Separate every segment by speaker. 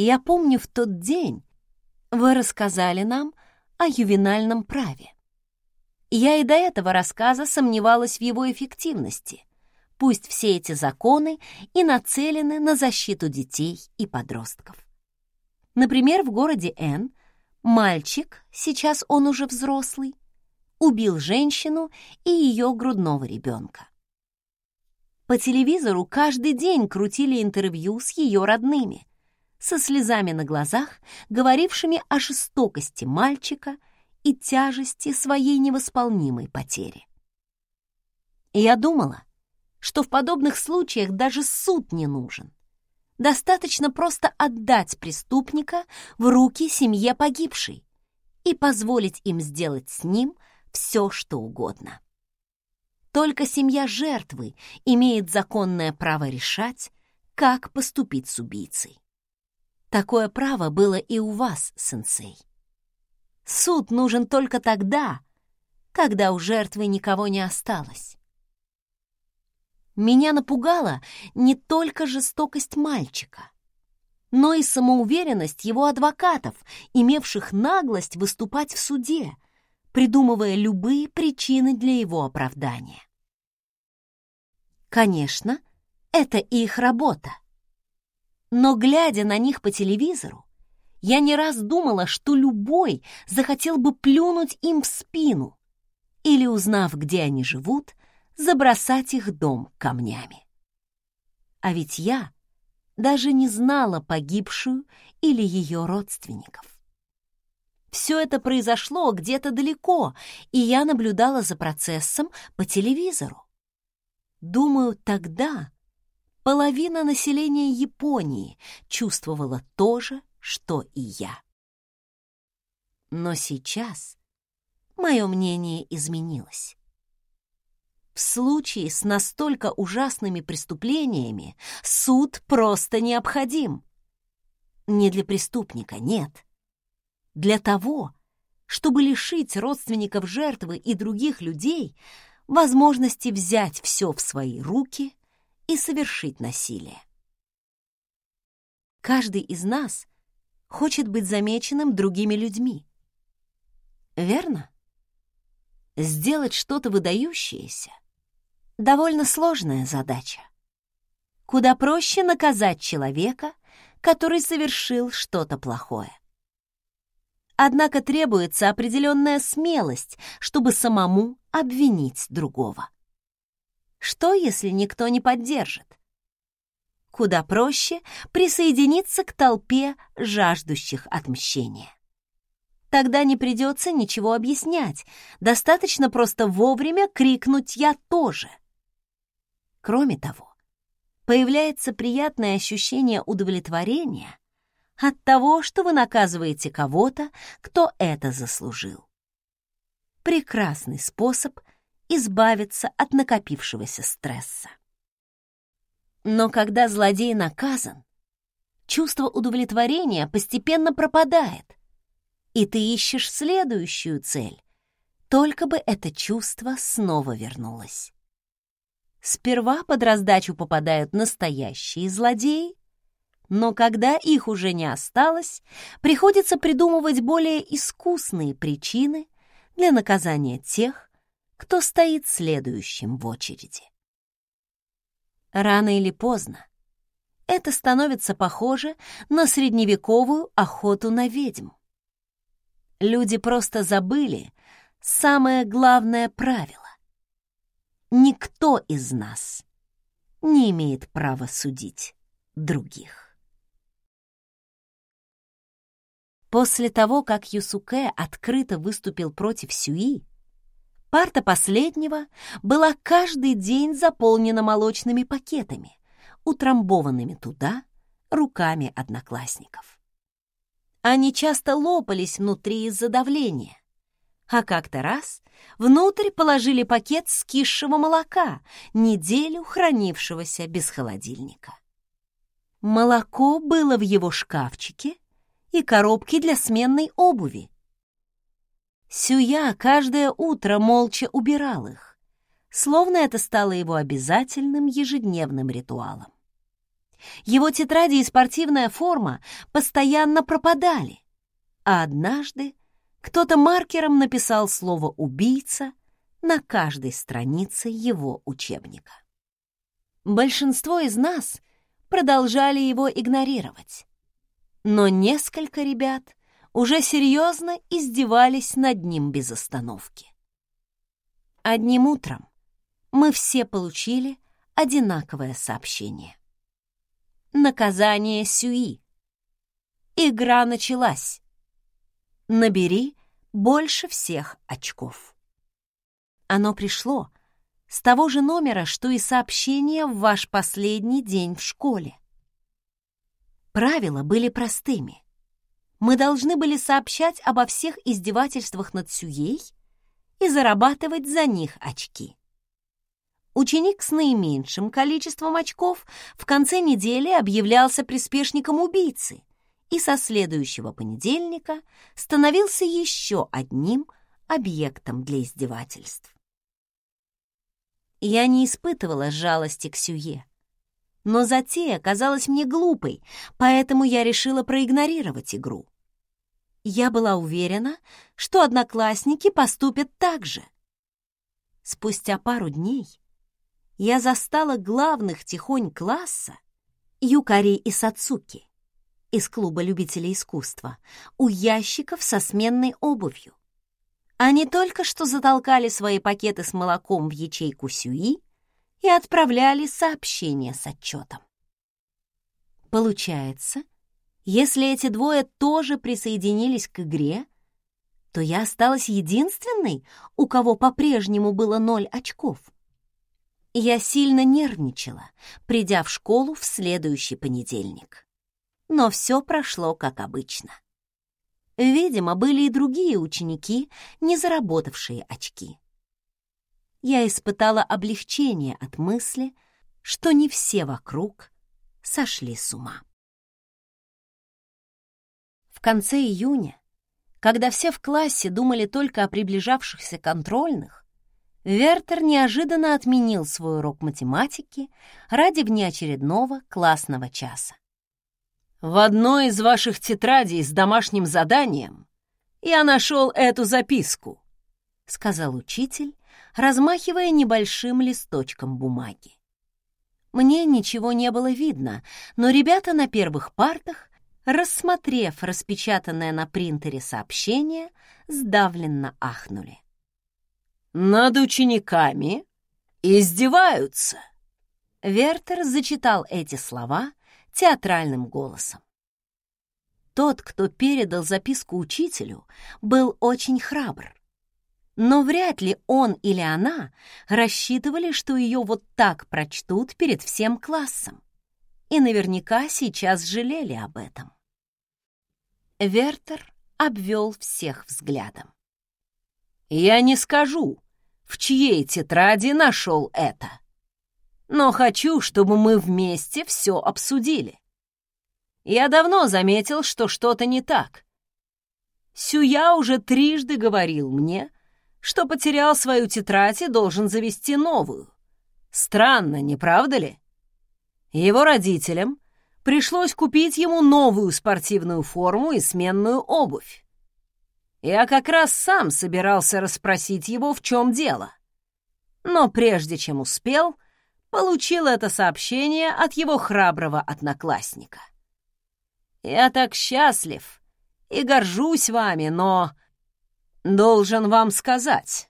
Speaker 1: Я помню, в тот день вы рассказали нам о ювенальном праве. Я и до этого рассказа сомневалась в его эффективности. Пусть все эти законы и нацелены на защиту детей и подростков. Например, в городе Н мальчик, сейчас он уже взрослый, убил женщину и ее грудного ребенка. По телевизору каждый день крутили интервью с ее родными, со слезами на глазах, говорившими о жестокости мальчика и тяжести своей невосполнимой потери. Я думала, что в подобных случаях даже суд не нужен. Достаточно просто отдать преступника в руки семье погибшей и позволить им сделать с ним все, что угодно. Только семья жертвы имеет законное право решать, как поступить с убийцей. Такое право было и у вас, сенсей. Суд нужен только тогда, когда у жертвы никого не осталось. Меня напугала не только жестокость мальчика, но и самоуверенность его адвокатов, имевших наглость выступать в суде, придумывая любые причины для его оправдания. Конечно, это их работа. Но, глядя на них по телевизору, я не раз думала, что любой захотел бы плюнуть им в спину или, узнав, где они живут, забросать их дом камнями. А ведь я даже не знала погибшую или ее родственников. Все это произошло где-то далеко, и я наблюдала за процессом по телевизору. Думаю, тогда половина населения Японии чувствовала то же, что и я. Но сейчас мое мнение изменилось. В случае с настолько ужасными преступлениями суд просто необходим. Не для преступника, нет. Для того, чтобы лишить родственников жертвы и других людей возможности взять все в свои руки и совершить насилие. Каждый из нас хочет быть замеченным другими людьми. Верно? Сделать что-то выдающееся — довольно сложная задача. Куда проще наказать человека, который совершил что-то плохое. Однако требуется определенная смелость, чтобы самому обвинить другого. Что, если никто не поддержит? Куда проще присоединиться к толпе жаждущих отмщения. Тогда не придется ничего объяснять, достаточно просто вовремя крикнуть «Я тоже!» Кроме того, появляется приятное ощущение удовлетворения от того, что вы наказываете кого-то, кто это заслужил. Прекрасный способ избавиться от накопившегося стресса. Но когда злодей наказан, чувство удовлетворения постепенно пропадает, и ты ищешь следующую цель, только бы это чувство снова вернулось. Сперва под раздачу попадают настоящие злодеи, но когда их уже не осталось, приходится придумывать более искусные причины для наказания тех, кто стоит следующим в очереди. Рано или поздно это становится похоже на средневековую охоту на ведьм. Люди просто забыли самое главное правило никто из нас не имеет права судить других. После того, как Юсуке открыто выступил против Сюи, парта последнего была каждый день заполнена молочными пакетами, утрамбованными туда руками одноклассников. Они часто лопались внутри из-за давления, а как-то раз внутрь положили пакет скисшего молока, неделю хранившегося без холодильника. Молоко было в его шкафчике и коробке для сменной обуви. Сюя каждое утро молча убирал их, словно это стало его обязательным ежедневным ритуалом. Его тетради и спортивная форма постоянно пропадали, а однажды кто-то маркером написал слово «убийца» на каждой странице его учебника. Большинство из нас продолжали его игнорировать, но несколько ребят уже серьезно издевались над ним без остановки. Одним утром мы все получили одинаковое сообщение. Наказание Сюи. Игра началась. Набери больше всех очков. Оно пришло с того же номера, что и сообщение в ваш последний день в школе. Правила были простыми. Мы должны были сообщать обо всех издевательствах над Сюей и зарабатывать за них очки. Ученик с наименьшим количеством очков в конце недели объявлялся приспешником убийцы и со следующего понедельника становился еще одним объектом для издевательств. Я не испытывала жалости к Сюе, но затея казалась мне глупой, поэтому я решила проигнорировать игру. Я была уверена, что одноклассники поступят так же. Спустя пару дней я застала главных тихонь класса Юкари и Сацуки из клуба любителей искусства у ящиков со сменной обувью. Они только что затолкали свои пакеты с молоком в ячейку Сюи и отправляли сообщение с отчетом. Получается, если эти двое тоже присоединились к игре, то я осталась единственной, у кого по-прежнему было ноль очков. Я сильно нервничала, придя в школу в следующий понедельник. Но все прошло как обычно. Видимо, были и другие ученики, не заработавшие очки. Я испытала облегчение от мысли, что не все вокруг сошли с ума. В конце июня, когда все в классе думали только о приближавшихся контрольных, Вертер неожиданно отменил свой урок математики ради внеочередного классного часа. «В одной из ваших тетрадей с домашним заданием я нашел эту записку», — сказал учитель, размахивая небольшим листочком бумаги. Мне ничего не было видно, но ребята на первых партах, рассмотрев распечатанное на принтере сообщение, сдавленно ахнули над учениками издеваются. Вертер зачитал эти слова театральным голосом. Тот, кто передал записку учителю, был очень храбр. Но вряд ли он или она рассчитывали, что ее вот так прочтут перед всем классом. И наверняка сейчас жалели об этом. Вертер обвел всех взглядом. Я не скажу, в чьей тетради нашел это. Но хочу, чтобы мы вместе все обсудили. Я давно заметил, что что-то не так. Сюя уже трижды говорил мне, что потерял свою тетрадь и должен завести новую. Странно, не правда ли? Его родителям пришлось купить ему новую спортивную форму и сменную обувь. Я как раз сам собирался расспросить его, в чем дело. Но прежде чем успел, получил это сообщение от его храброго одноклассника. Я так счастлив и горжусь вами, но должен вам сказать,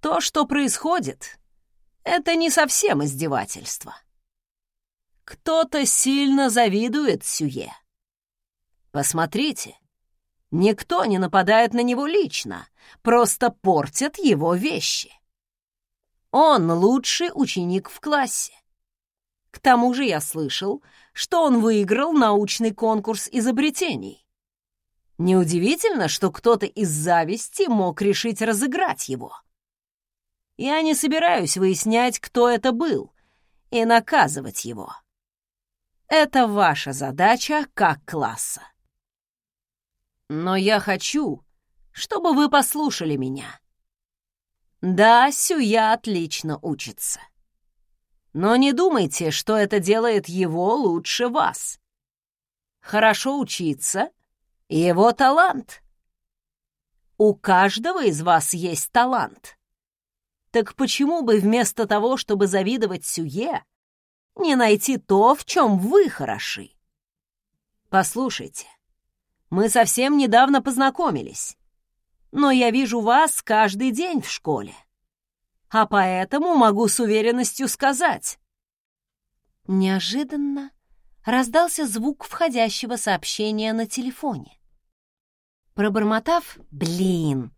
Speaker 1: то, что происходит, это не совсем издевательство. Кто-то сильно завидует Сюе. Посмотрите, Никто не нападает на него лично, просто портят его вещи. Он лучший ученик в классе. К тому же я слышал, что он выиграл научный конкурс изобретений. Неудивительно, что кто-то из зависти мог решить разыграть его. Я не собираюсь выяснять, кто это был, и наказывать его. Это ваша задача как класса. Но я хочу, чтобы вы послушали меня. Да, Сюя отлично учится. Но не думайте, что это делает его лучше вас. Хорошо учиться — его талант. У каждого из вас есть талант. Так почему бы вместо того, чтобы завидовать Сюе, не найти то, в чем вы хороши? Послушайте, мы совсем недавно познакомились, но я вижу вас каждый день в школе а поэтому могу с уверенностью сказать». Неожиданно раздался звук входящего сообщения на телефоне. Пробормотав «Блин!»,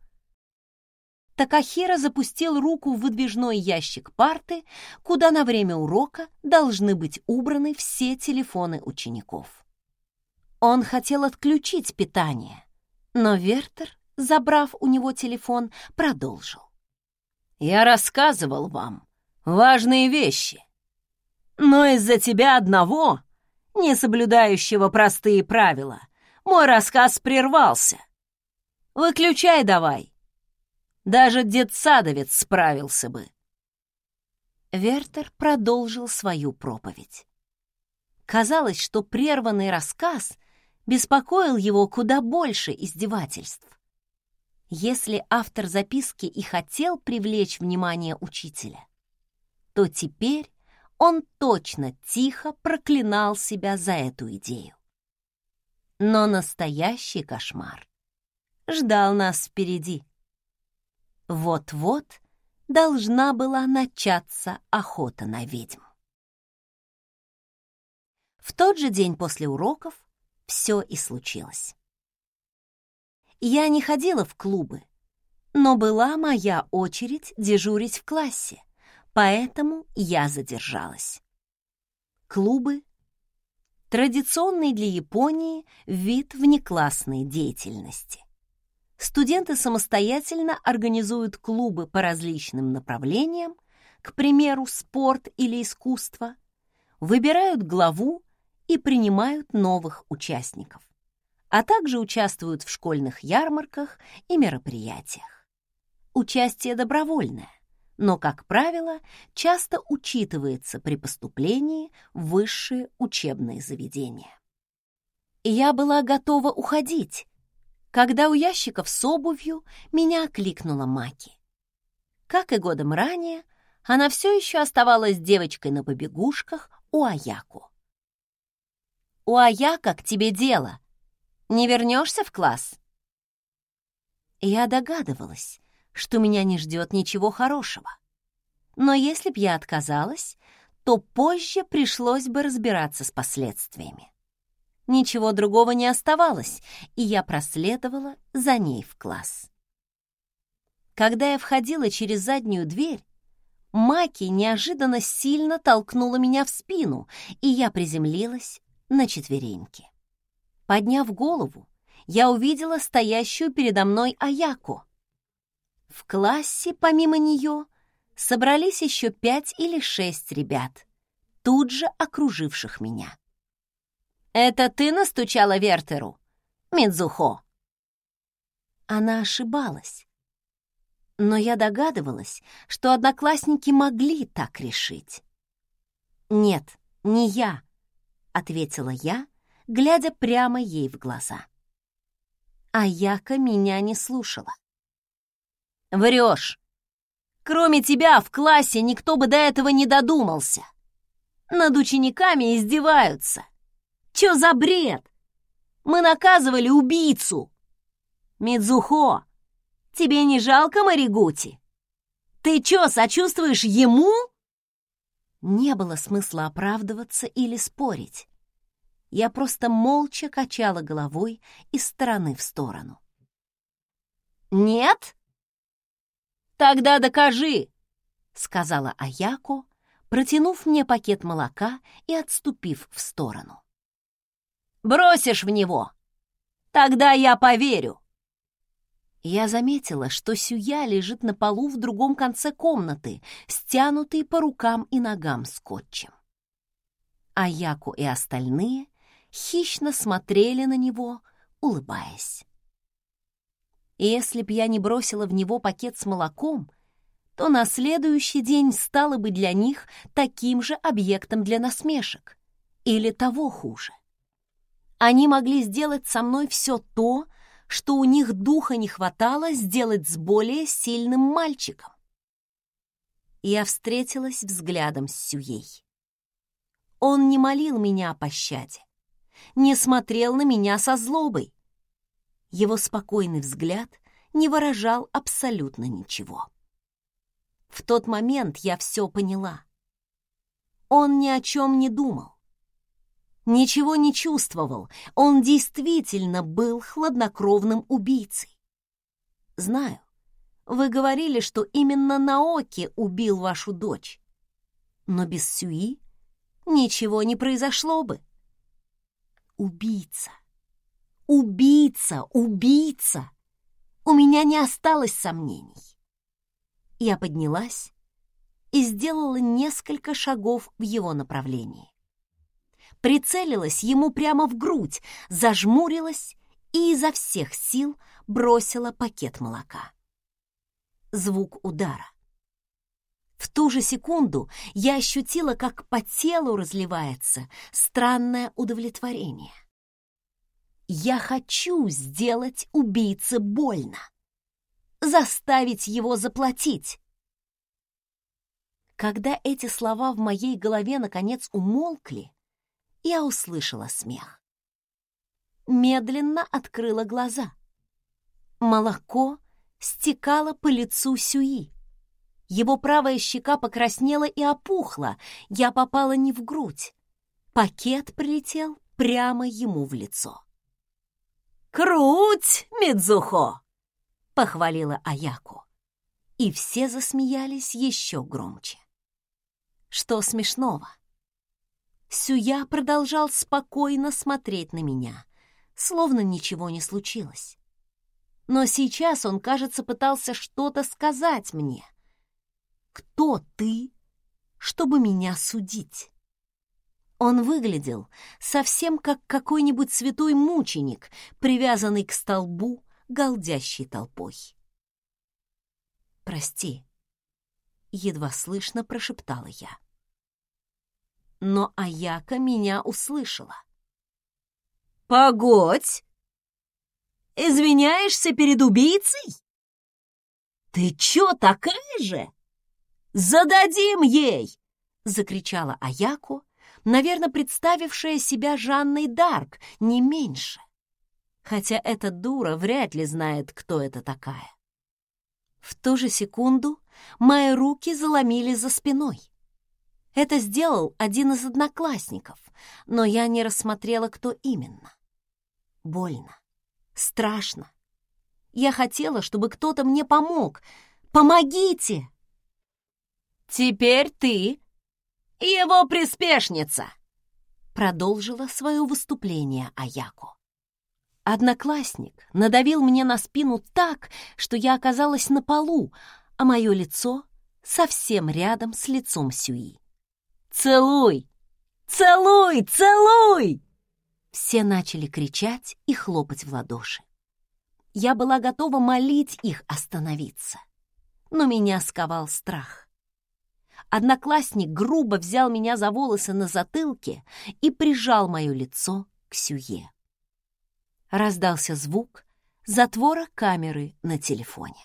Speaker 1: Такахира запустил руку в выдвижной ящик парты, куда на время урока должны быть убраны все телефоны учеников. Он хотел отключить питание, но Вертер, забрав у него телефон, продолжил. Я рассказывал вам важные вещи. Но из-за тебя одного, не соблюдающего простые правила, мой рассказ прервался. Выключай давай. Даже детсадовец справился бы. Вертер продолжил свою проповедь. Казалось, что прерванный рассказ беспокоил его куда больше издевательств. Если автор записки и хотел привлечь внимание учителя, то теперь он точно тихо проклинал себя за эту идею. Но настоящий кошмар ждал нас впереди. Вот-вот должна была начаться охота на ведьм. В тот же день после уроков все и случилось. Я не ходила в клубы, но была моя очередь дежурить в классе, поэтому я задержалась. Клубы — традиционный для Японии вид внеклассной деятельности. Студенты самостоятельно организуют клубы по различным направлениям, к примеру, спорт или искусство, выбирают главу и принимают новых участников а также участвуют в школьных ярмарках и мероприятиях. Участие добровольное, но, как правило, часто учитывается при поступлении в высшие учебные заведения. я была готова уходить, когда у ящиков с обувью меня окликнула Маки. Как и годом ранее, она все еще оставалась девочкой на побегушках у Аяку. «У Аяка к тебе дело», не вернешься в класс?» Я догадывалась, что меня не ждет ничего хорошего. Но если б я отказалась, то позже пришлось бы разбираться с последствиями. Ничего другого не оставалось, и я проследовала за ней в класс. Когда я входила через заднюю дверь, Маки неожиданно сильно толкнула меня в спину, и я приземлилась на четвереньки. Подняв голову, я увидела стоящую передо мной Аяку. В классе, помимо нее, собрались еще пять или шесть ребят, тут же окруживших меня. «Это ты настучала Вертеру, Мидзухо?» Она ошибалась. Но я догадывалась, что одноклассники могли так решить. «Нет, не я», — ответила я, — глядя прямо ей в глаза. А Яка меня не слушала. «Врешь! Кроме тебя в классе никто бы до этого не додумался. Над учениками издеваются. Чё за бред? Мы наказывали убийцу. Мидзухо, тебе не жалко Маригути? Ты чё, сочувствуешь ему?» Не было смысла оправдываться или спорить. Я просто молча качала головой из стороны в сторону. «Нет?» «Тогда докажи!» — сказала Аяко, протянув мне пакет молока и отступив в сторону. «Бросишь в него? Тогда я поверю!» Я заметила, что Сюя лежит на полу в другом конце комнаты, стянутый по рукам и ногам скотчем. Аяку и остальные хищно смотрели на него, улыбаясь. И если б я не бросила в него пакет с молоком, то на следующий день стало бы для них таким же объектом для насмешек. Или того хуже. Они могли сделать со мной все то, что у них духа не хватало сделать с более сильным мальчиком. Я встретилась взглядом с Сюей. Он не молил меня о пощаде, не смотрел на меня со злобой. Его спокойный взгляд не выражал абсолютно ничего. В тот момент я все поняла. Он ни о чем не думал. Ничего не чувствовал. Он действительно был хладнокровным убийцей. Знаю, вы говорили, что именно Наоки убил вашу дочь. Но без Сюи ничего не произошло бы. Убийца. Убийца, убийца. У меня не осталось сомнений. Я поднялась и сделала несколько шагов в его направлении. Прицелилась ему прямо в грудь, зажмурилась и изо всех сил бросила пакет молока. Звук удара. В ту же секунду я ощутила, как по телу разливается странное удовлетворение. Я хочу сделать убийце больно заставить его заплатить. Когда эти слова в моей голове наконец умолкли, я услышала смех. Медленно открыла глаза. Молоко стекало по лицу Сюи. Его правая щека покраснела и опухла. Я попала не в грудь. Пакет прилетел прямо ему в лицо. «Круть, Мидзухо!» похвалила Аяку. И все засмеялись еще громче. Что смешного? Сюя продолжал спокойно смотреть на меня, словно ничего не случилось. Но сейчас он, кажется, пытался что-то сказать мне. «Кто ты, чтобы меня судить?» Он выглядел совсем как какой-нибудь святой мученик, привязанный к столбу галдящей толпой. «Прости», — едва слышно прошептала я. Но Аяка меня услышала. «Погодь! Извиняешься перед убийцей? Ты чё такая же? Зададим ей!» — закричала Аяку, наверное, представившая себя Жанной Дарк не меньше хотя эта дура вряд ли знает, кто это такая. В ту же секунду мои руки заломили за спиной. Это сделал один из одноклассников, но я не рассмотрела, кто именно. Больно, страшно. Я хотела, чтобы кто-то мне помог. Помогите! Теперь ты его приспешница, продолжила свое выступление Аяко. Одноклассник надавил мне на спину так, что я оказалась на полу, а мое лицо совсем рядом с лицом Сюи. «Целуй! Целуй! Целуй!» Все начали кричать и хлопать в ладоши. Я была готова молить их остановиться, но меня сковал страх. Одноклассник грубо взял меня за волосы на затылке и прижал мое лицо к Сюе раздался звук затвора камеры на телефоне.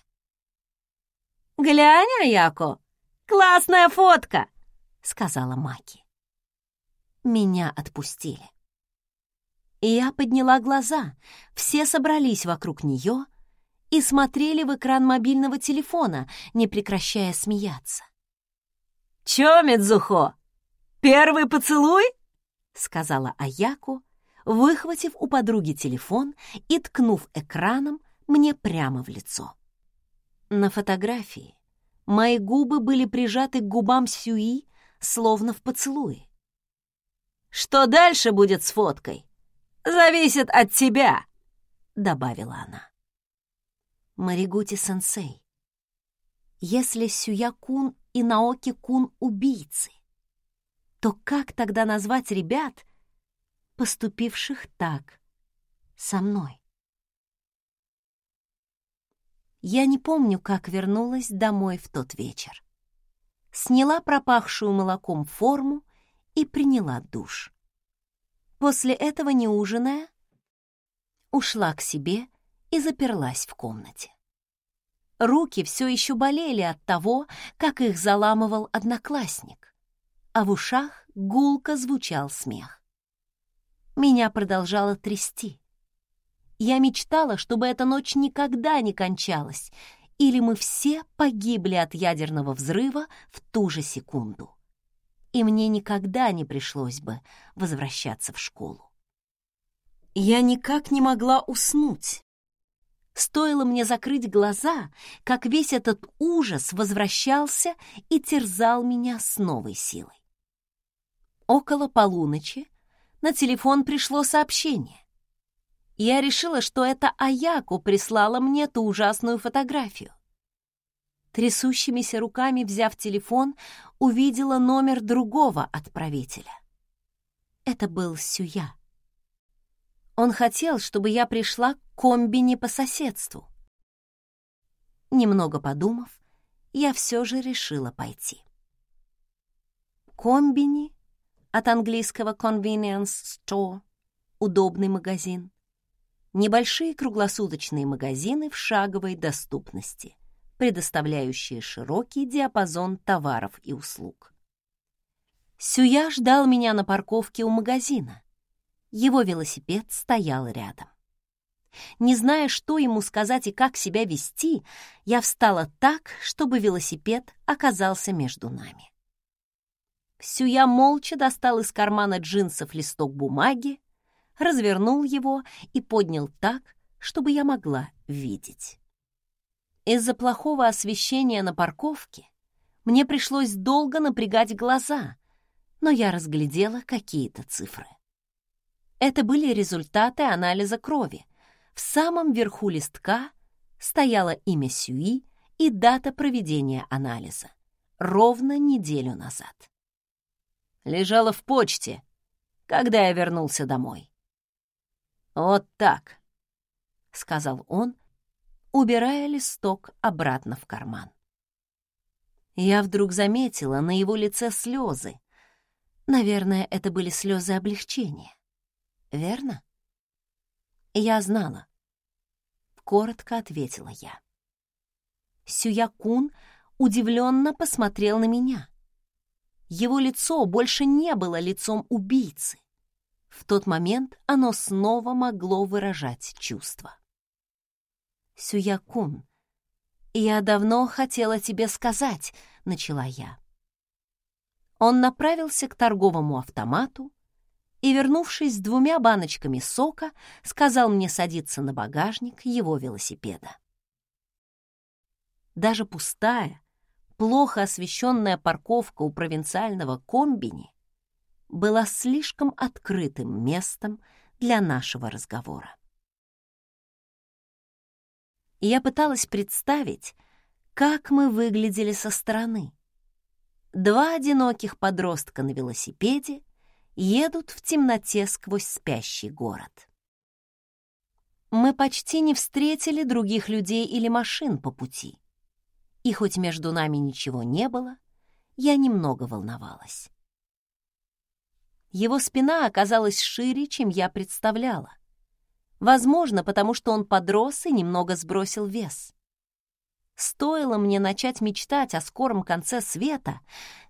Speaker 1: «Глянь, Аяко, классная фотка!» — сказала Маки. Меня отпустили. И я подняла глаза, все собрались вокруг нее и смотрели в экран мобильного телефона, не прекращая смеяться. «Чё, Медзухо, первый поцелуй?» — сказала Аяку, выхватив у подруги телефон и ткнув экраном мне прямо в лицо. На фотографии мои губы были прижаты к губам Сюи, словно в поцелуе. «Что дальше будет с фоткой? Зависит от тебя!» — добавила она. Маригути-сенсей, если Сюя-кун и Наоки-кун убийцы, то как тогда назвать ребят, поступивших так со мной. Я не помню, как вернулась домой в тот вечер. Сняла пропахшую молоком форму и приняла душ. После этого, не ужиная, ушла к себе и заперлась в комнате. Руки все еще болели от того, как их заламывал одноклассник, а в ушах гулко звучал смех. Меня продолжало трясти. Я мечтала, чтобы эта ночь никогда не кончалась, или мы все погибли от ядерного взрыва в ту же секунду. И мне никогда не пришлось бы возвращаться в школу. Я никак не могла уснуть. Стоило мне закрыть глаза, как весь этот ужас возвращался и терзал меня с новой силой. Около полуночи на телефон пришло сообщение. Я решила, что это Аяку прислала мне ту ужасную фотографию. Трясущимися руками, взяв телефон, увидела номер другого отправителя. Это был Сюя. Он хотел, чтобы я пришла к комбине по соседству. Немного подумав, я все же решила пойти. Комбини от английского convenience store — удобный магазин. Небольшие круглосуточные магазины в шаговой доступности, предоставляющие широкий диапазон товаров и услуг. Сюя ждал меня на парковке у магазина. Его велосипед стоял рядом. Не зная, что ему сказать и как себя вести, я встала так, чтобы велосипед оказался между нами. Сюя молча достал из кармана джинсов листок бумаги, развернул его и поднял так, чтобы я могла видеть. Из-за плохого освещения на парковке мне пришлось долго напрягать глаза, но я разглядела какие-то цифры. Это были результаты анализа крови. В самом верху листка стояло имя Сюи и дата проведения анализа. Ровно неделю назад лежала в почте, когда я вернулся домой. «Вот так», — сказал он, убирая листок обратно в карман. Я вдруг заметила на его лице слезы. Наверное, это были слезы облегчения. Верно? Я знала. Коротко ответила я. Сюякун удивленно посмотрел на меня. Его лицо больше не было лицом убийцы. В тот момент оно снова могло выражать чувства. «Сюякун, я давно хотела тебе сказать», — начала я. Он направился к торговому автомату и, вернувшись с двумя баночками сока, сказал мне садиться на багажник его велосипеда. Даже пустая, плохо освещенная парковка у провинциального комбини была слишком открытым местом для нашего разговора. Я пыталась представить, как мы выглядели со стороны. Два одиноких подростка на велосипеде едут в темноте сквозь спящий город. Мы почти не встретили других людей или машин по пути. И хоть между нами ничего не было, я немного волновалась. Его спина оказалась шире, чем я представляла. Возможно, потому что он подрос и немного сбросил вес. Стоило мне начать мечтать о скором конце света,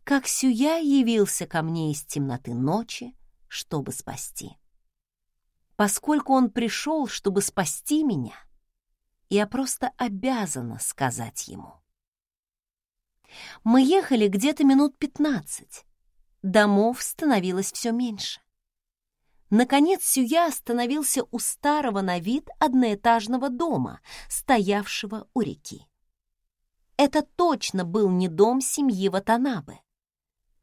Speaker 1: как Сюя явился ко мне из темноты ночи, чтобы спасти. Поскольку он пришел, чтобы спасти меня, я просто обязана сказать ему. Мы ехали где-то минут пятнадцать. Домов становилось все меньше. Наконец Сюя остановился у старого на вид одноэтажного дома, стоявшего у реки. Это точно был не дом семьи Ватанабе.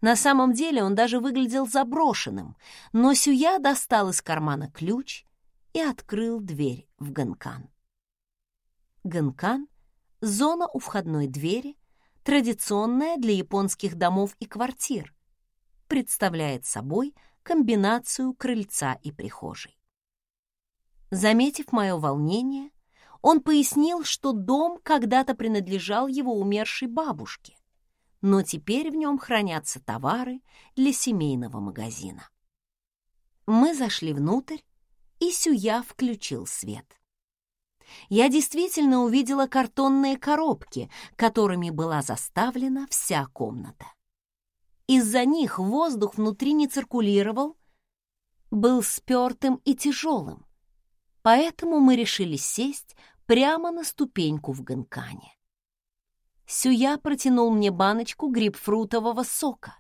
Speaker 1: На самом деле он даже выглядел заброшенным, но Сюя достал из кармана ключ и открыл дверь в Ганкан. Ганкан — зона у входной двери, традиционная для японских домов и квартир, представляет собой комбинацию крыльца и прихожей. Заметив мое волнение, Он пояснил, что дом когда-то принадлежал его умершей бабушке, но теперь в нем хранятся товары для семейного магазина. Мы зашли внутрь, и Сюя включил свет. Я действительно увидела картонные коробки, которыми была заставлена вся комната. Из-за них воздух внутри не циркулировал, был спертым и тяжелым, поэтому мы решили сесть прямо на ступеньку в ганкане. Сюя протянул мне баночку грейпфрутового сока.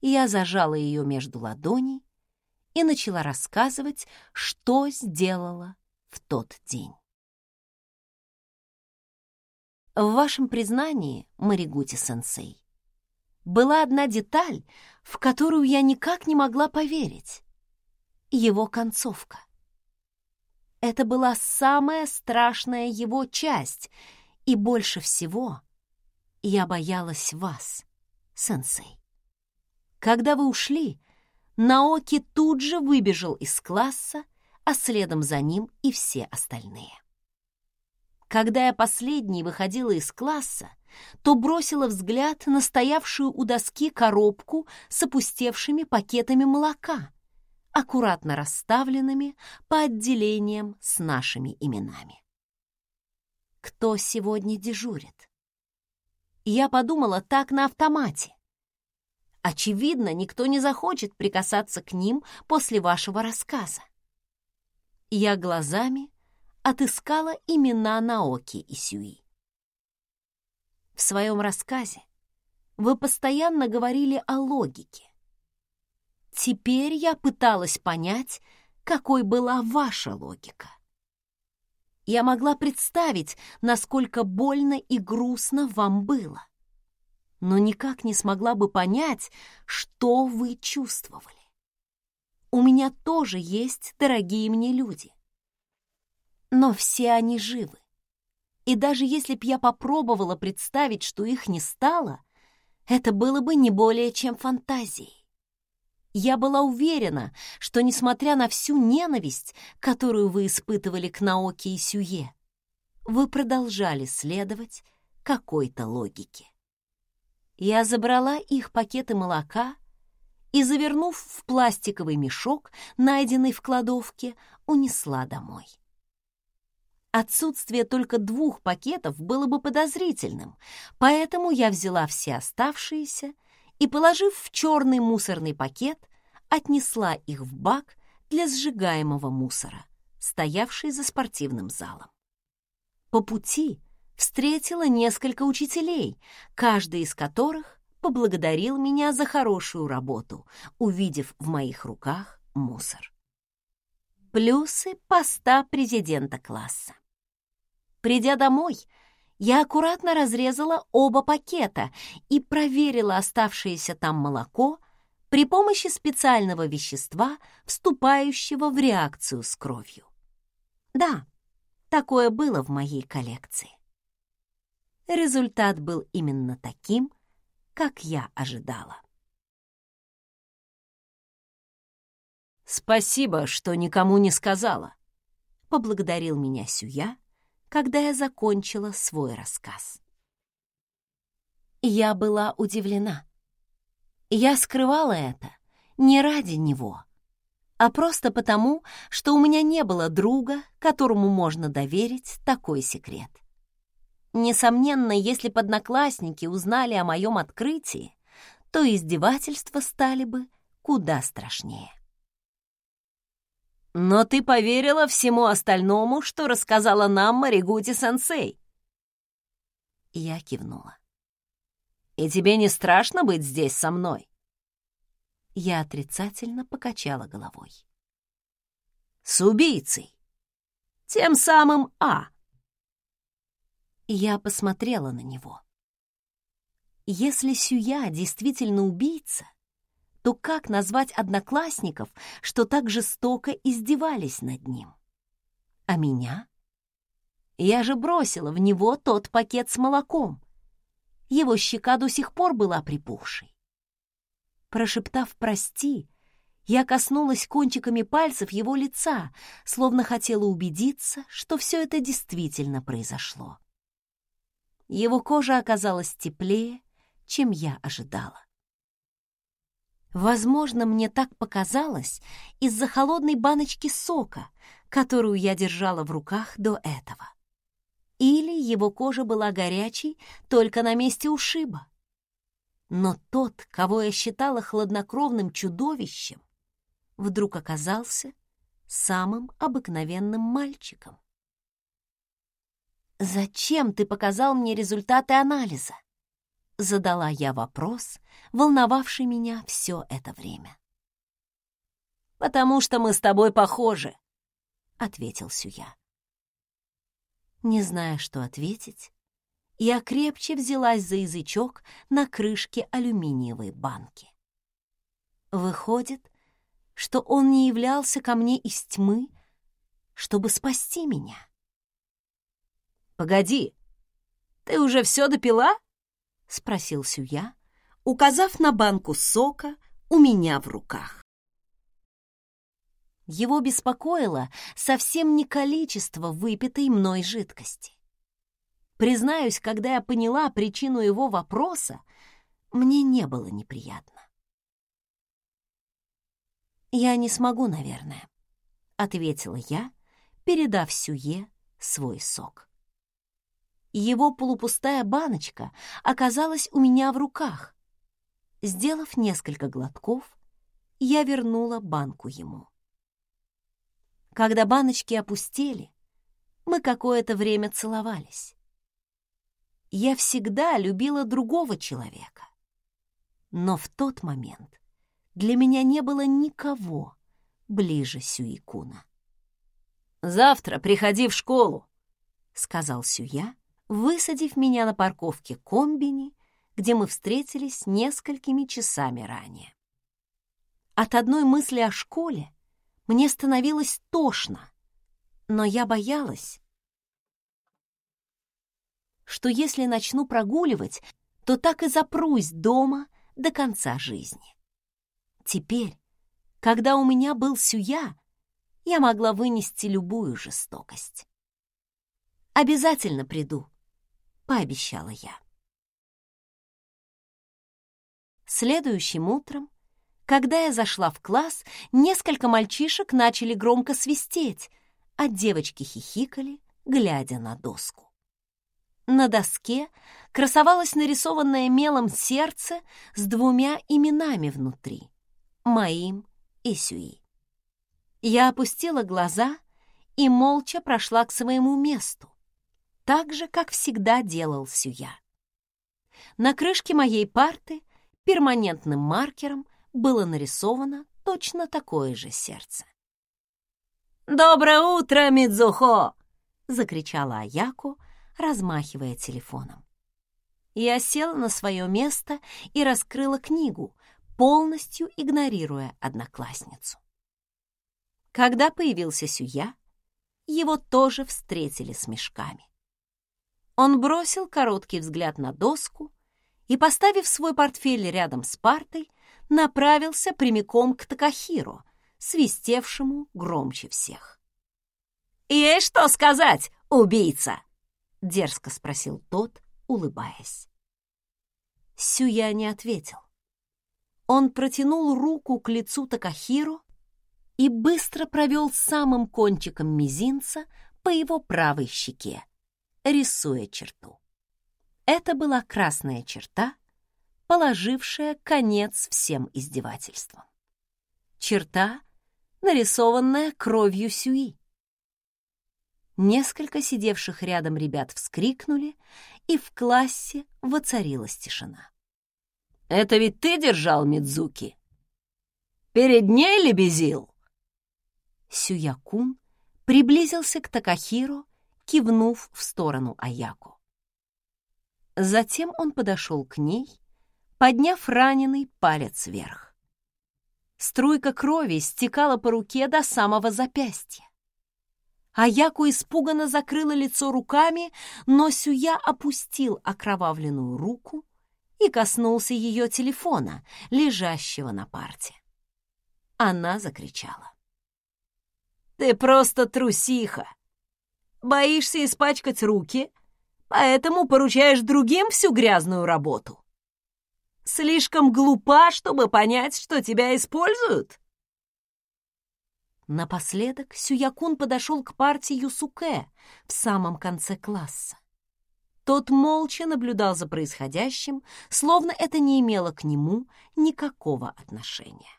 Speaker 1: Я зажала ее между ладоней и начала рассказывать, что сделала в тот день. В вашем признании, Маригути-сенсей, была одна деталь, в которую я никак не могла поверить. Его концовка. Это была самая страшная его часть, и больше всего я боялась вас, сенсей. Когда вы ушли, Наоки тут же выбежал из класса, а следом за ним и все остальные. Когда я последней выходила из класса, то бросила взгляд на стоявшую у доски коробку с опустевшими пакетами молока, аккуратно расставленными по отделениям с нашими именами. Кто сегодня дежурит? Я подумала так на автомате. Очевидно, никто не захочет прикасаться к ним после вашего рассказа. Я глазами отыскала имена Наоки и Сюи. В своем рассказе вы постоянно говорили о логике. Теперь я пыталась понять, какой была ваша логика. Я могла представить, насколько больно и грустно вам было, но никак не смогла бы понять, что вы чувствовали. У меня тоже есть дорогие мне люди. Но все они живы. И даже если б я попробовала представить, что их не стало, это было бы не более чем фантазией. Я была уверена, что, несмотря на всю ненависть, которую вы испытывали к Наоке и Сюе, вы продолжали следовать какой-то логике. Я забрала их пакеты молока и, завернув в пластиковый мешок, найденный в кладовке, унесла домой. Отсутствие только двух пакетов было бы подозрительным, поэтому я взяла все оставшиеся и, положив в черный мусорный пакет, отнесла их в бак для сжигаемого мусора, стоявший за спортивным залом. По пути встретила несколько учителей, каждый из которых поблагодарил меня за хорошую работу, увидев в моих руках мусор. Плюсы поста президента класса. Придя домой, я аккуратно разрезала оба пакета и проверила оставшееся там молоко при помощи специального вещества, вступающего в реакцию с кровью. Да, такое было в моей коллекции. Результат был именно таким, как я ожидала.
Speaker 2: «Спасибо, что никому не сказала», —
Speaker 1: поблагодарил меня Сюя, когда я закончила свой рассказ. Я была удивлена. Я скрывала это не ради него, а просто потому, что у меня не было друга, которому можно доверить такой секрет. Несомненно, если подноклассники узнали о моем открытии, то издевательства стали бы куда страшнее.
Speaker 2: Но ты поверила всему остальному, что рассказала нам Маригути-сенсей.
Speaker 1: Я кивнула.
Speaker 2: И тебе не страшно быть здесь со мной?
Speaker 1: Я отрицательно покачала головой.
Speaker 2: С убийцей. Тем самым А.
Speaker 1: Я посмотрела на него. Если Сюя действительно убийца, то как назвать одноклассников, что так жестоко издевались над ним? А меня? Я же бросила в него тот пакет с молоком. Его щека до сих пор была припухшей. Прошептав «прости», Я коснулась кончиками пальцев его лица, словно хотела убедиться, что все это действительно произошло. Его кожа оказалась теплее, чем я ожидала. Возможно, мне так показалось из-за холодной баночки сока, которую я держала в руках до этого. Или его кожа была горячей только на месте ушиба. Но тот, кого я считала хладнокровным чудовищем, вдруг оказался самым обыкновенным мальчиком. «Зачем ты показал мне результаты анализа?» Задала я вопрос, волновавший меня все это время.
Speaker 2: «Потому что мы с тобой похожи», — ответил Сюя.
Speaker 1: Не зная, что ответить, я крепче взялась за язычок на крышке алюминиевой банки. Выходит, что он не являлся ко мне из тьмы, чтобы спасти меня.
Speaker 2: «Погоди, ты уже все допила?» — спросил Сюя, указав на банку сока у меня в руках.
Speaker 1: Его беспокоило совсем не количество выпитой мной жидкости. Признаюсь, когда я поняла причину его вопроса, мне не было неприятно. «Я не смогу, наверное», — ответила я, передав Сюе свой сок. Его полупустая баночка оказалась у меня в руках. Сделав несколько глотков, я вернула банку ему. Когда баночки опустели, мы какое-то время целовались. Я всегда любила другого человека. Но в тот момент для меня не было никого ближе Сюикуна.
Speaker 2: «Завтра приходи в школу», — сказал Сюя, высадив меня на парковке комбини, где мы встретились несколькими часами ранее.
Speaker 1: От одной мысли о школе мне становилось тошно, но я боялась, что если начну прогуливать, то так и запрусь дома до конца жизни. Теперь, когда у меня был Сюя, я могла вынести любую жестокость. «Обязательно приду», — пообещала я. Следующим утром когда я зашла в класс, несколько мальчишек начали громко свистеть, а девочки хихикали, глядя на доску. На доске красовалось нарисованное мелом сердце с двумя именами внутри — моим и Сюи. Я опустила глаза и молча прошла к своему месту, так же, как всегда делал Сюя. На крышке моей парты перманентным маркером было нарисовано точно такое же сердце.
Speaker 2: «Доброе утро, Мидзухо!» — закричала Аяку, размахивая телефоном.
Speaker 1: Я села на свое место и раскрыла книгу, полностью игнорируя одноклассницу. Когда появился Сюя, его тоже встретили с мешками. Он бросил короткий взгляд на доску и, поставив свой портфель рядом с партой, направился прямиком к Такахиру, свистевшему громче всех.
Speaker 2: «Есть что сказать, убийца?»
Speaker 1: — дерзко спросил тот, улыбаясь. Сюя не ответил. Он протянул руку к лицу Такахиру и быстро провел самым кончиком мизинца по его правой щеке, рисуя черту. Это была красная черта, положившая конец всем издевательствам. Черта, нарисованная кровью Сюи. Несколько сидевших рядом ребят вскрикнули, и в классе воцарилась тишина.
Speaker 2: «Это ведь ты держал Мидзуки? Перед ней лебезил?»
Speaker 1: Сюякун приблизился к Такахиру, кивнув в сторону Аяку. Затем он подошел к ней подняв раненый палец вверх. Струйка крови стекала по руке до самого запястья. Аяку испуганно закрыла лицо руками, но Сюя опустил окровавленную руку и коснулся ее телефона, лежащего на парте.
Speaker 2: она закричала. «Ты просто трусиха! Боишься испачкать руки, поэтому поручаешь другим всю грязную работу. Слишком глупа, чтобы понять, что тебя используют?» Напоследок Сюякун подошел к партии Юсуке в самом конце класса. Тот молча наблюдал за происходящим, словно это не имело к нему никакого отношения.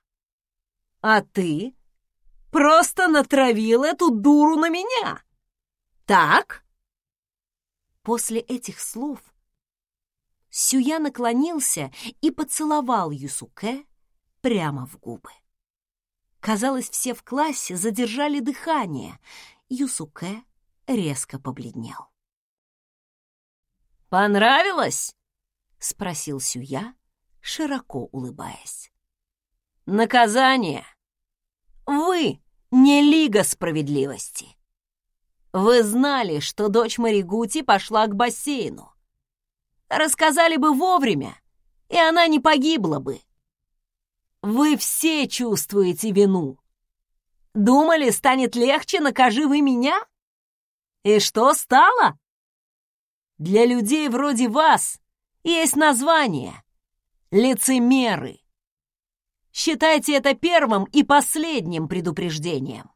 Speaker 2: «А ты просто натравил эту дуру на меня! Так?» После этих слов Сюя наклонился и поцеловал Юсуке прямо в губы. Казалось, все в классе задержали дыхание. Юсуке резко побледнел. «Понравилось?» — спросил Сюя, широко улыбаясь. «Наказание! Вы не Лига Справедливости! Вы знали, что дочь Маригути пошла к бассейну. Рассказали бы вовремя, и она не погибла бы. Вы все чувствуете вину. Думали, станет легче, накажи вы меня? И что стало? Для людей вроде вас есть название — лицемеры. Считайте это первым и последним предупреждением.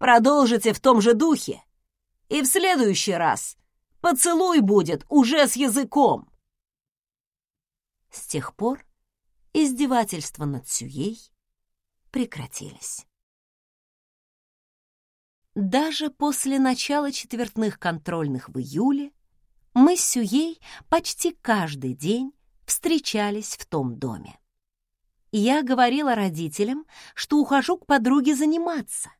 Speaker 2: Продолжите в том же духе, и в следующий раз поцелуй будет уже с языком. С тех пор издевательства над Сюей прекратились. Даже после начала четвертных контрольных в июле мы с Сюей почти каждый день встречались в том доме. Я говорила родителям, что ухожу к подруге заниматься,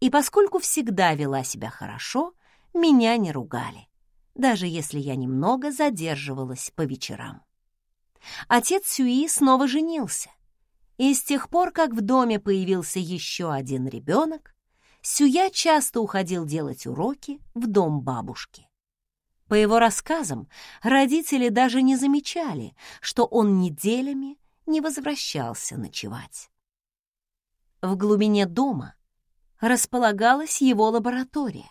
Speaker 2: и поскольку всегда вела себя хорошо, меня не ругали, даже если я немного задерживалась по вечерам. Отец Сюи снова женился, и с тех пор, как в доме появился еще один ребенок, Сюя часто уходил делать уроки в дом бабушки. По его рассказам, родители даже не замечали, что он неделями не возвращался ночевать. В глубине дома располагалась его лаборатория.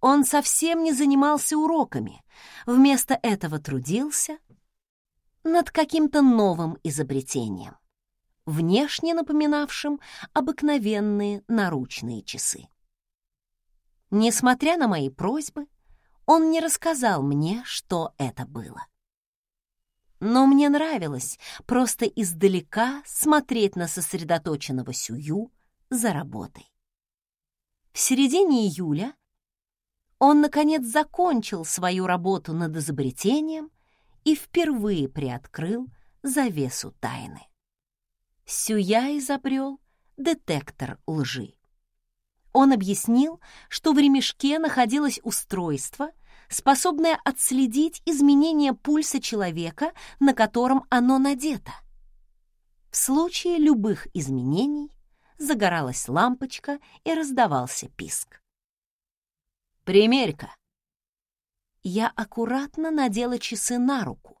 Speaker 2: Он совсем не занимался уроками, вместо этого трудился над каким-то новым изобретением, внешне напоминавшим обыкновенные наручные часы. Несмотря на мои просьбы, он не рассказал мне, что это было. Но мне нравилось просто издалека смотреть на сосредоточенного Сюю за работой. В середине июля он, наконец, закончил свою работу над изобретением и впервые приоткрыл завесу тайны. Сюя изобрел детектор лжи. Он объяснил, что в ремешке находилось устройство, способное отследить изменение пульса человека, на котором оно надето. В случае любых изменений загоралась лампочка и раздавался писк. «Примерь-ка!» Я аккуратно надела часы на руку,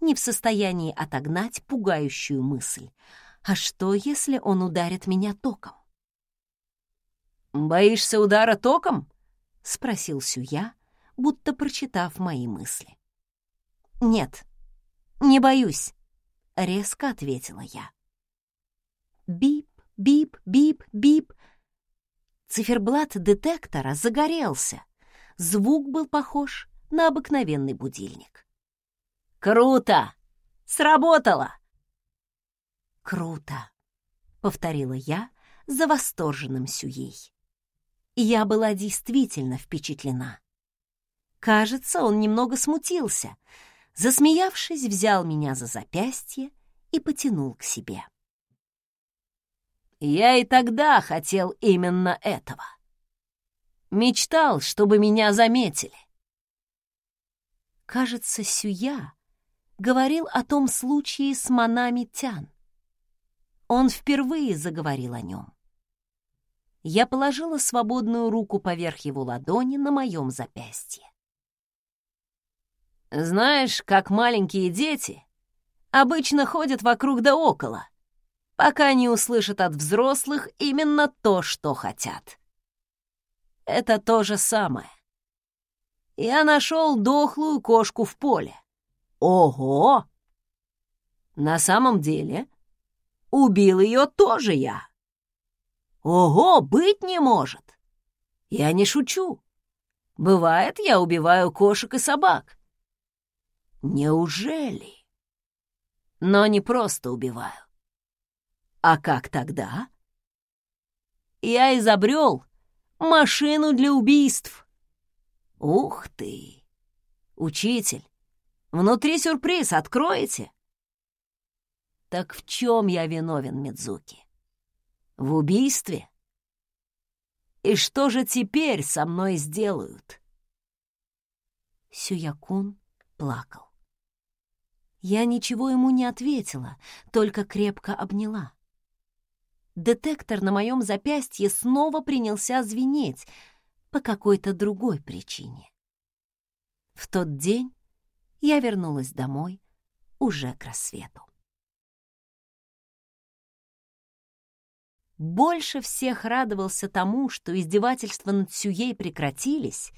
Speaker 2: не в состоянии отогнать пугающую мысль. А что, если он ударит меня током? «Боишься удара током?» — спросил Сюя, будто прочитав мои мысли. «Нет, не боюсь», — резко ответила я. Бип, бип, бип, бип. Циферблат детектора загорелся. Звук был похож на обыкновенный будильник. «Круто! Сработало!» «Круто!» — повторила я за восторженным Сюей. Я была действительно впечатлена. Кажется, он немного смутился. Засмеявшись, взял меня за запястье и потянул к себе. Я и тогда хотел именно этого. Мечтал, чтобы меня заметили. Кажется, Сюя говорил о том случае с Манами Тян. Он впервые заговорил о нем. Я положила свободную руку поверх его ладони на моем запястье. Знаешь, как маленькие дети обычно ходят вокруг да около,
Speaker 1: пока не услышат от взрослых именно то, что хотят. Это то же самое. Я нашел дохлую кошку в поле. Ого! На самом деле, убил ее тоже я. Ого, быть не может. Я не шучу. Бывает, я убиваю кошек и собак. Неужели? Но не просто убиваю. А как тогда? Я изобрел машину для убийств. Ух ты! Учитель, внутри сюрприз, откроете? Так в чем я виновен, Мидзуки? В убийстве? И что же теперь со мной сделают?
Speaker 2: Сюякун плакал. Я ничего ему не ответила, только крепко обняла. Детектор на моем запястье снова принялся звенеть по какой-то другой причине. В тот день я вернулась домой уже к рассвету. Больше всех радовался тому, что издевательства над Сюей прекратились,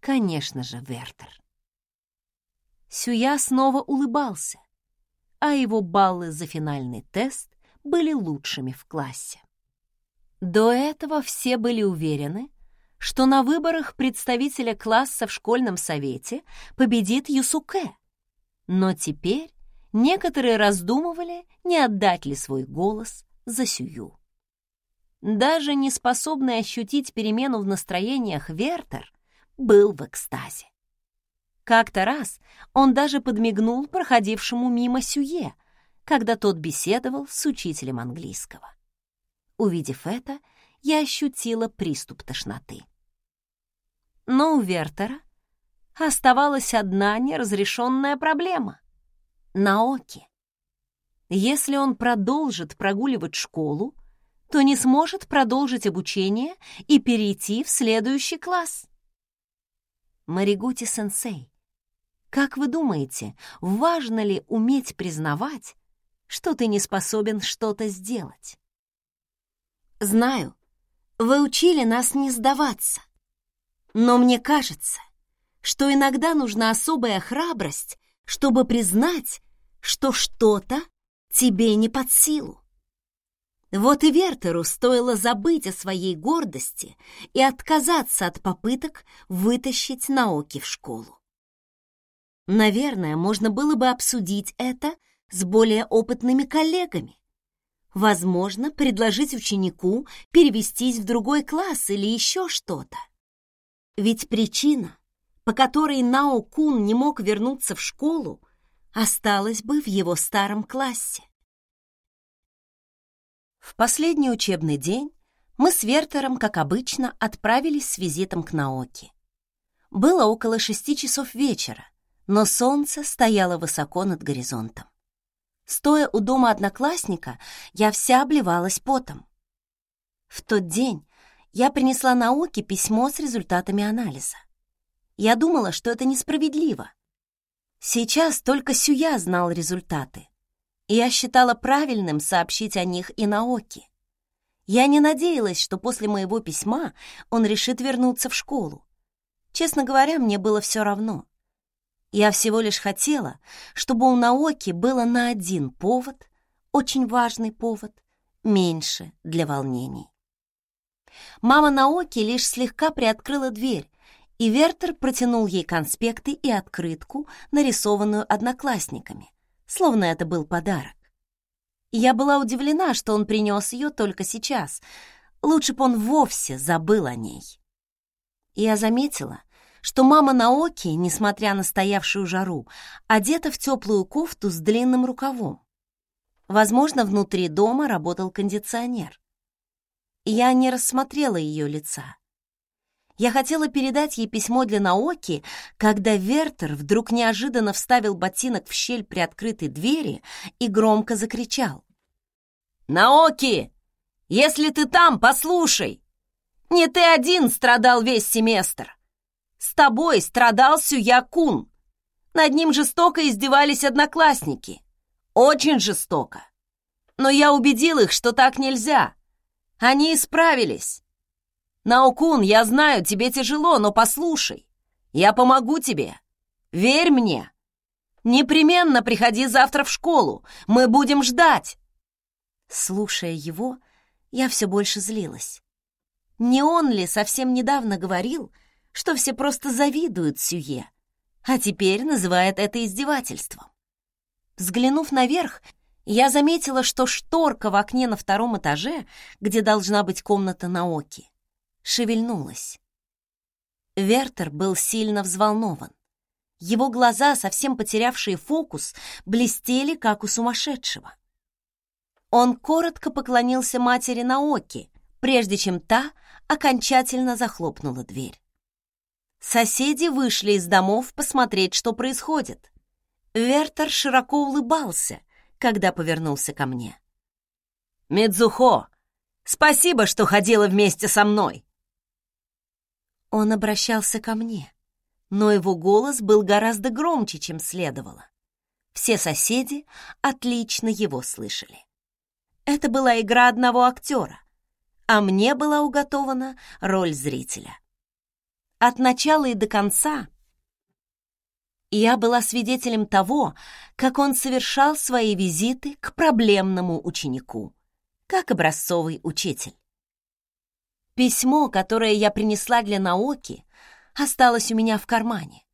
Speaker 2: конечно же, Вертер. Сюя снова улыбался, а его баллы за финальный тест были лучшими в классе. До этого все были уверены, что на выборах представителя класса в школьном совете победит Юсуке. Но теперь некоторые раздумывали, не отдать ли свой голос за Сюю. Даже не способный ощутить перемену в настроениях Вертер был в экстазе. Как-то раз он даже подмигнул проходившему мимо Сюе, когда тот беседовал с учителем английского. Увидев это, я ощутила приступ тошноты. Но у Вертера оставалась одна неразрешенная проблема — Наоки. Если он продолжит прогуливать школу, то не сможет продолжить обучение и перейти в следующий класс. Маригути-сенсей, как вы думаете, важно ли уметь признавать, что ты не способен что-то сделать. Знаю, вы учили нас не сдаваться. Но мне кажется, что иногда нужна особая храбрость, чтобы признать, что что-то тебе не под силу. Вот и Вертеру стоило забыть о своей гордости и отказаться от попыток вытащить Наоки в школу. Наверное, можно было бы обсудить это с более опытными коллегами. Возможно, предложить ученику перевестись в другой класс или еще что-то. Ведь причина, по которой Нао Кун не мог вернуться в школу, осталась бы в его старом классе. В последний учебный день мы с Вертером, как обычно, отправились с визитом к Наоки. Было около шести часов вечера, но солнце стояло высоко над горизонтом. Стоя у дома одноклассника, я вся обливалась потом. В тот день я принесла науке письмо с результатами анализа. Я думала, что это несправедливо. Сейчас только Сюя знал результаты, и я считала правильным сообщить о них и Наоки. Я не надеялась, что после моего письма он решит вернуться в школу. Честно говоря, мне было все равно. Я всего лишь хотела, чтобы у Наоки было на один повод, очень важный повод, меньше для волнений. Мама Наоки лишь слегка приоткрыла дверь, и Вертер протянул ей конспекты и открытку, нарисованную одноклассниками, словно это был подарок. Я была удивлена, что он принес ее только сейчас. Лучше бы он вовсе забыл о ней. Я заметила, что мама Наоки, несмотря на стоявшую жару, одета в теплую кофту с длинным рукавом. Возможно, внутри дома работал кондиционер. Я не рассмотрела ее лица. Я хотела передать ей письмо для Наоки, когда Вертер вдруг неожиданно вставил ботинок в щель при открытой двери и громко закричал. «Наоки, если ты там, послушай! Не ты один страдал весь семестр. С тобой страдал Сюя-кун. Над ним жестоко издевались одноклассники. Очень жестоко. Но я убедил их, что так нельзя. Они исправились. Наукун, я знаю, тебе тяжело, но послушай. Я помогу тебе. Верь мне. Непременно приходи завтра в школу. Мы будем ждать. Слушая его, я все больше злилась. Не он ли совсем недавно говорил, что все просто завидуют Сюе, а теперь называет это издевательством? Взглянув наверх, я заметила, что шторка в окне на втором этаже, где должна быть комната Наоки, шевельнулась. Вертер был сильно взволнован. Его глаза, совсем потерявшие фокус, блестели, как у сумасшедшего. Он коротко поклонился матери Наоки, прежде чем та окончательно захлопнула дверь. Соседи вышли из домов посмотреть, что происходит. Вертер широко улыбался, когда повернулся ко мне. «Медзухо, спасибо, что ходила вместе со мной!» Он обращался ко мне, но его голос был гораздо громче, чем следовало. Все соседи отлично его слышали. Это была игра одного актера, а мне была уготована роль зрителя. От начала и до конца я была свидетелем того, как он совершал свои визиты к проблемному ученику, как образцовый учитель. Письмо, которое я принесла для Наоки, осталось у меня в кармане,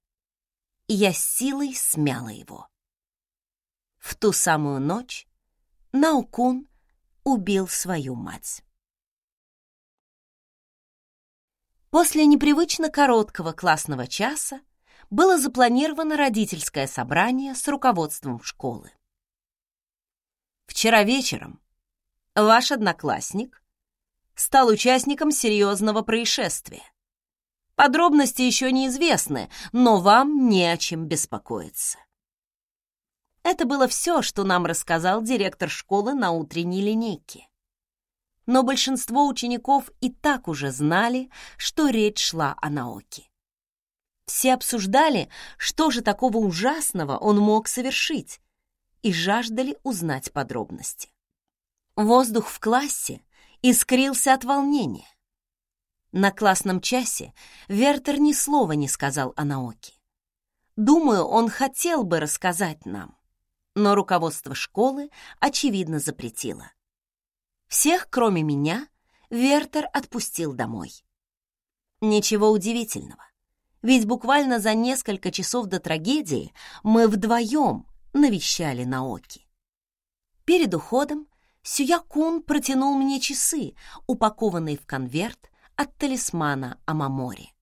Speaker 2: я силой смяла его. В ту самую ночь Наукун убил свою мать. После непривычно короткого классного часа было запланировано родительское собрание с руководством школы. Вчера вечером ваш одноклассник стал участником серьезного происшествия. Подробности еще неизвестны, но вам не о чем беспокоиться. Это было все, что нам рассказал директор школы на утренней линейке. Но большинство учеников и так уже знали, что речь шла о науке. Все обсуждали, что же такого ужасного он мог совершить, и жаждали узнать подробности. Воздух в классе искрился от волнения. На классном часе Вертер ни слова не сказал о науке. Думаю, он хотел бы рассказать нам, но руководство школы, очевидно, запретило. Всех, кроме меня, Вертер отпустил домой. Ничего удивительного, ведь буквально за несколько часов до трагедии мы вдвоем навещали Наоки. Перед уходом Сюякун протянул мне часы, упакованные в конверт от талисмана Амамори.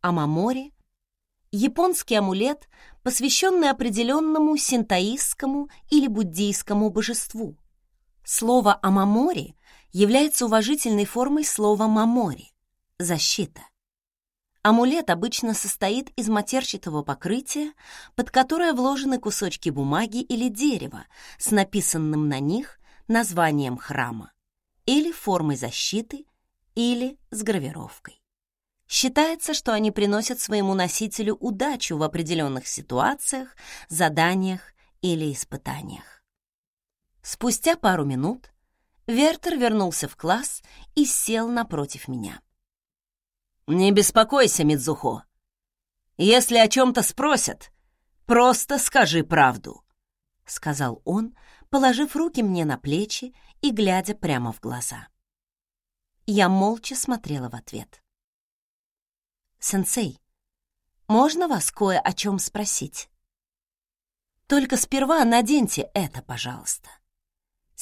Speaker 2: Амамори — японский амулет, посвященный определенному синтоистскому или буддийскому божеству. Слово «амамори» является уважительной формой слова «мамори» — защита. Амулет обычно состоит из матерчатого покрытия, под которое вложены кусочки бумаги или дерева с написанным на них названием храма, или формой защиты, или с гравировкой. Считается, что они приносят своему носителю удачу в определенных ситуациях, заданиях или испытаниях. Спустя пару минут Вертер вернулся в класс и сел напротив меня. «Не беспокойся, Мидзухо. Если о чем-то спросят, просто скажи правду», — сказал он, положив руки мне на плечи и глядя прямо в глаза. Я молча смотрела в ответ. «Сенсей, можно вас кое о чем спросить? Только сперва наденьте это, пожалуйста.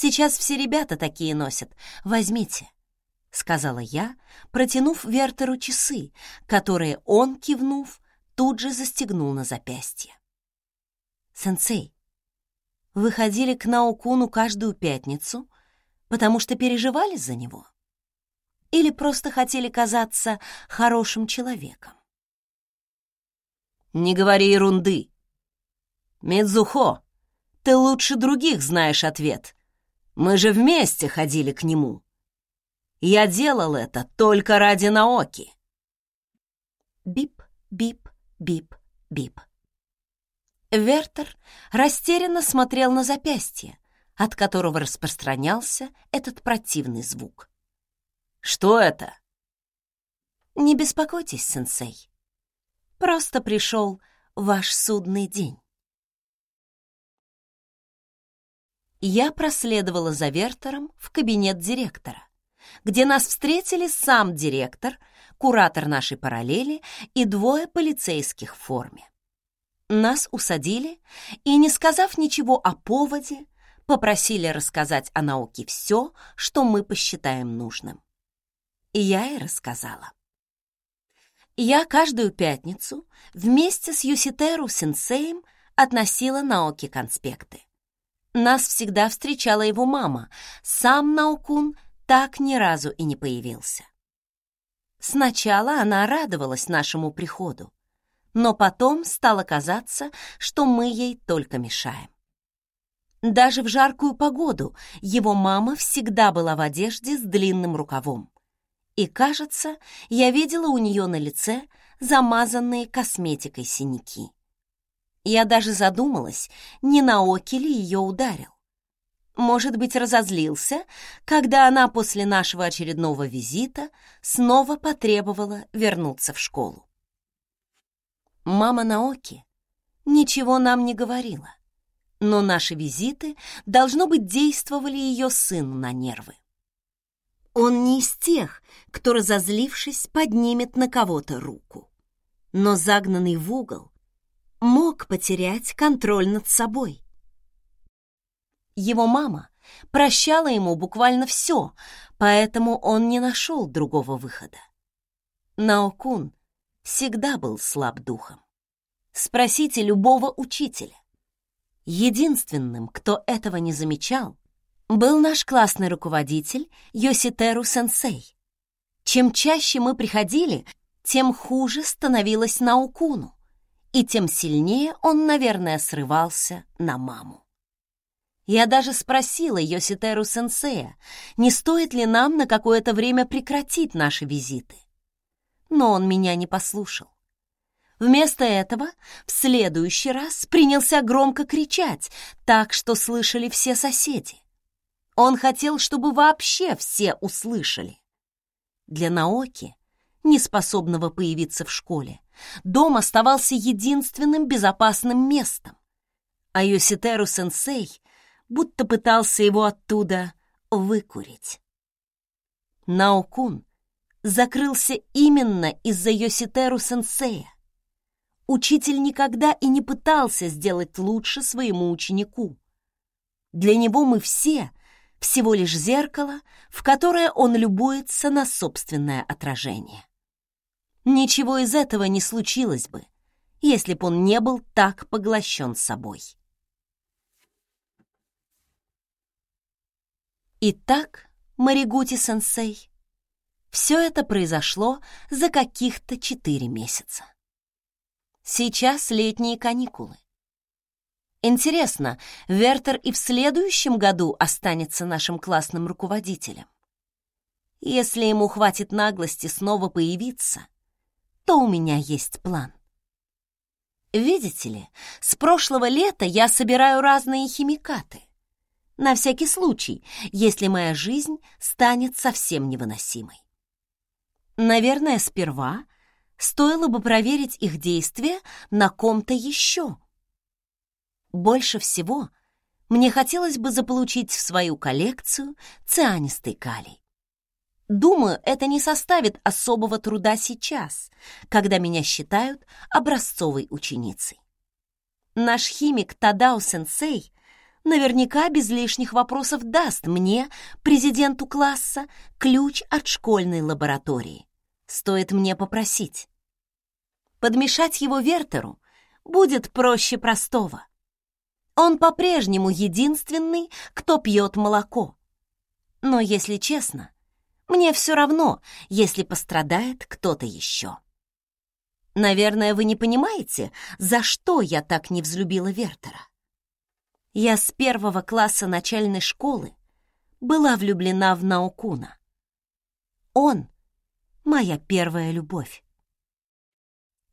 Speaker 2: Сейчас все ребята такие носят. Возьмите. — сказала я, протянув Вертеру часы, которые он, кивнув, тут же застегнул на запястье. «Сенсей, вы ходили к Наукуну каждую пятницу, потому что переживали за него? Или просто хотели казаться хорошим человеком?» «Не говори ерунды. Мидзухо, ты лучше других знаешь ответ. Мы же вместе ходили к нему», я делал это только ради Наоки. Бип, бип, бип, бип. Вертер растерянно смотрел на запястье, от которого распространялся этот противный звук. «Что это?» «Не беспокойтесь, сенсей. Просто пришел ваш судный день». Я проследовала за Вертером в кабинет директора, где нас встретили сам директор, куратор нашей параллели и двое полицейских в форме. Нас усадили и, не сказав ничего о поводе, попросили рассказать о науке все, что мы посчитаем нужным. И я и рассказала. Я каждую пятницу вместе с Юситеру Сенсеем относила Наоки конспекты. Нас всегда встречала его мама, сам Наукун так ни разу и не появился. Сначала она радовалась нашему приходу, но потом стало казаться, что мы ей только мешаем. Даже в жаркую погоду его мама всегда была в одежде с длинным рукавом. И, кажется, я видела у нее на лице замазанные косметикой синяки. Я даже задумалась, не на оки ли ее ударил. Может быть, разозлился, когда она после нашего очередного визита снова потребовала вернуться в школу. Мама Наоки ничего нам не говорила, но наши визиты, должно быть, действовали ее сыну на нервы. Он не из тех, кто, разозлившись, поднимет на кого-то руку, но загнанный в угол мог потерять контроль над собой. Его мама прощала ему буквально все, поэтому он не нашел другого выхода. Наокун всегда был слаб духом. Спросите любого учителя. Единственным, кто этого не замечал, был наш классный руководитель Йоситеру Сенсей. Чем чаще мы приходили, тем хуже становилось Наукуну, и тем сильнее он, наверное, срывался на маму. Я даже спросила Йоситеру Сенсея, не стоит ли нам на какое-то время прекратить наши визиты но он меня не послушал. Вместо этого в следующий раз принялся громко кричать, так что слышали все соседи. Он хотел, чтобы вообще все услышали. Для Наоки, неспособного появиться в школе, дом оставался единственным безопасным местом, а Йоситеру-сенсей будто пытался его оттуда выкурить. Наокун закрылся именно из-за Йоситеру-сенсея. Учитель никогда и не пытался сделать лучше своему ученику. Для него мы все всего лишь зеркало, в которое он любуется на собственное отражение. Ничего из этого не случилось бы, если б он не был так поглощен собой. Итак, Маригути-сенсей, все это произошло за каких-то четыре месяца. Сейчас летние каникулы. Интересно, Вертер и в следующем году останется нашим классным руководителем? Если ему хватит наглости снова появиться, то у меня есть план. Видите ли, с прошлого лета я собираю разные химикаты. На всякий случай, если моя жизнь станет совсем невыносимой. Наверное, сперва стоило бы проверить их действие на ком-то еще. Больше всего мне хотелось бы заполучить в свою коллекцию цианистый калий. Думаю, это не составит особого труда сейчас, когда меня считают образцовой ученицей. Наш химик Тадао-сенсей наверняка без лишних вопросов даст мне, президенту класса, ключ от школьной лаборатории стоит мне попросить. Подмешать его Вертеру будет проще простого. Он по-прежнему единственный, кто пьет молоко. Но, если честно, мне все равно, если пострадает кто-то еще. Наверное, вы не понимаете, за что я так не взлюбила Вертера. Я с первого класса начальной школы была влюблена в Наукуна. Он моя первая любовь.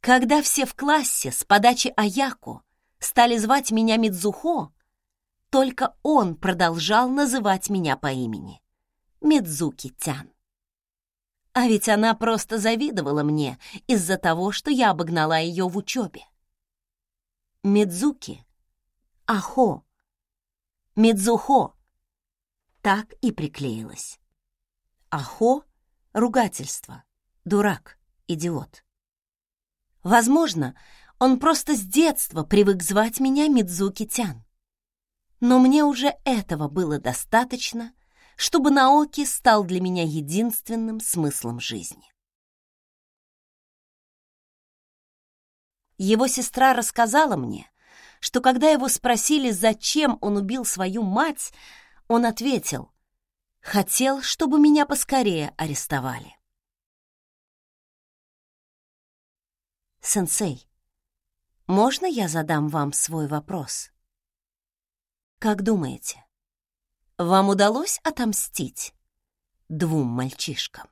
Speaker 2: Когда все в классе с подачи Аяко стали звать меня Мидзухо,
Speaker 1: только он продолжал называть меня по имени. Мидзуки Тян. А ведь она просто завидовала мне из-за того, что я обогнала ее в учебе. Мидзуки, Ахо, Мидзухо. Так и приклеилась. Ахо — ругательство, дурак, идиот. Возможно, он просто с детства привык звать меня Мидзуки Тян. Но мне уже этого было достаточно, чтобы Наоки стал для меня единственным смыслом жизни. Его сестра рассказала мне, что когда его спросили, зачем он убил свою мать, он ответил, «Хотел, чтобы меня поскорее арестовали». «Сенсей, можно я задам вам свой вопрос?» «Как думаете, вам удалось отомстить двум мальчишкам?»